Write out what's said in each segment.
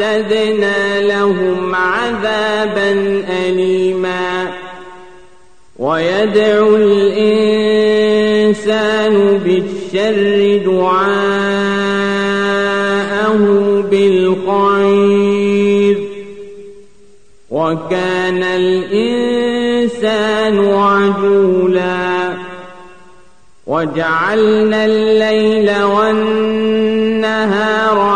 أعتدنا لهم عذابا أليما. ويدعو الإنسان بالشر دعاءه بالخير. وكان الإنسان عجولا. وجعلنا الليل والنهار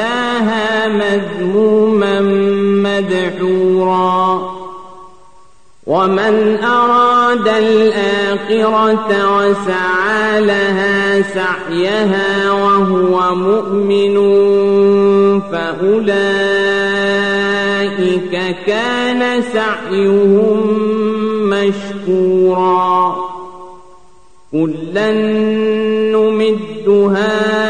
يصلاها مذموما مدحورا. ومن أراد الآخرة وسعى لها سعيها وهو مؤمن فأولئك كان سعيهم مشكورا. كلا نمد هؤلاء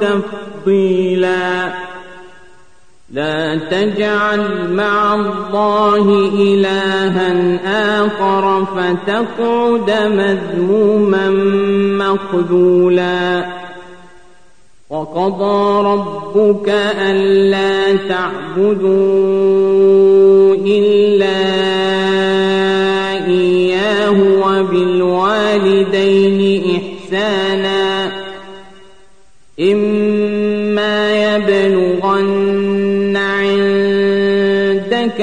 تفضيلا. لا تجعل مع الله إلها آخر فتقعد مذموما مخذولا. وقضى ربك ألا تعبدوا إلا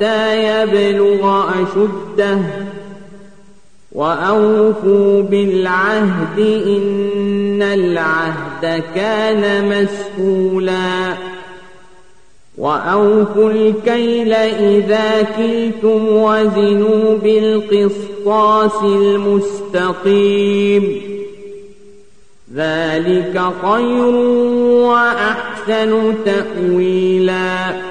حتى يبلغ أشده. وأوفوا بالعهد إن العهد كان مسؤولا. وأوفوا الكيل إذا كلتم وزنوا بالقسطاس المستقيم. ذلك خير وأحسن تأويلاً.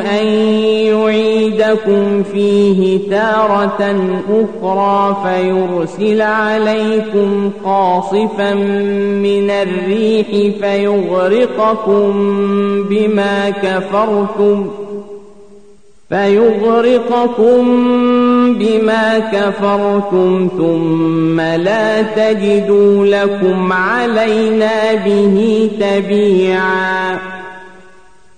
أن يعيدكم فيه تارة أخرى فيرسل عليكم قاصفا من الريح فيغرقكم بما كفرتم فيغرقكم بما كفرتم ثم لا تجدوا لكم علينا به تبيعاً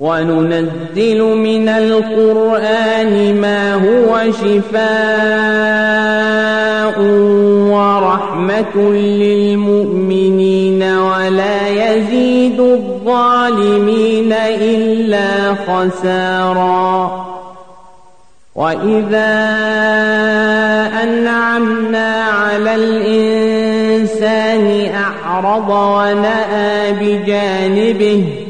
وننزل من القرآن ما هو شفاء ورحمة للمؤمنين ولا يزيد الظالمين إلا خسارا. وإذا أنعمنا على الإنسان أعرض ونأى بجانبه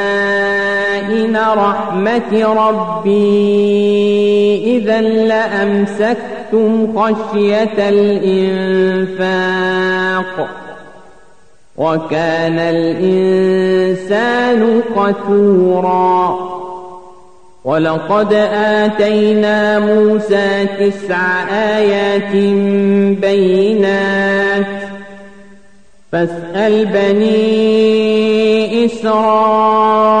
خزائن رحمة ربي إذا لأمسكتم خشية الإنفاق وكان الإنسان قتورا ولقد آتينا موسى تسع آيات بينات فاسأل بني إسرائيل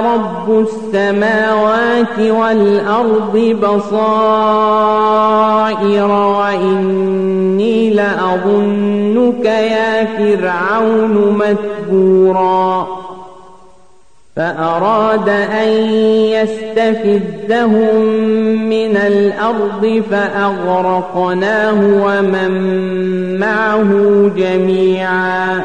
رب السماوات والأرض بصائر وإني لأظنك يا فرعون مثبورا فأراد أن يستفزهم من الأرض فأغرقناه ومن معه جميعا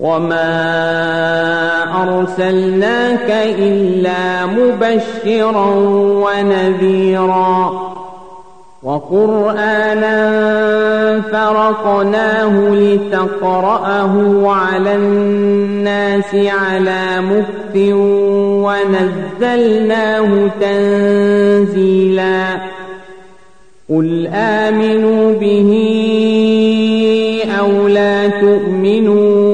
وما أرسلناك إلا مبشرا ونذيرا وقرآنا فرقناه لتقرأه على الناس على مكت ونزلناه تنزيلا قل آمنوا به أو لا تؤمنوا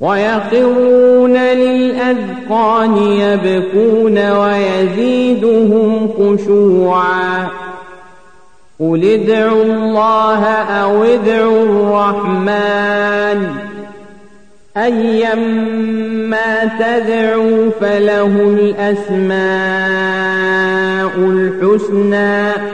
ويخرون للأذقان يبكون ويزيدهم خشوعا. قل ادعوا الله أو ادعوا الرحمن. أيما تدعوا فله الأسماء الحسنى.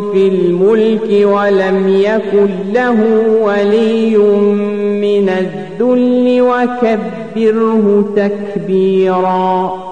في الملك ولم يكن له ولي من الذل وكبره تكبيراً.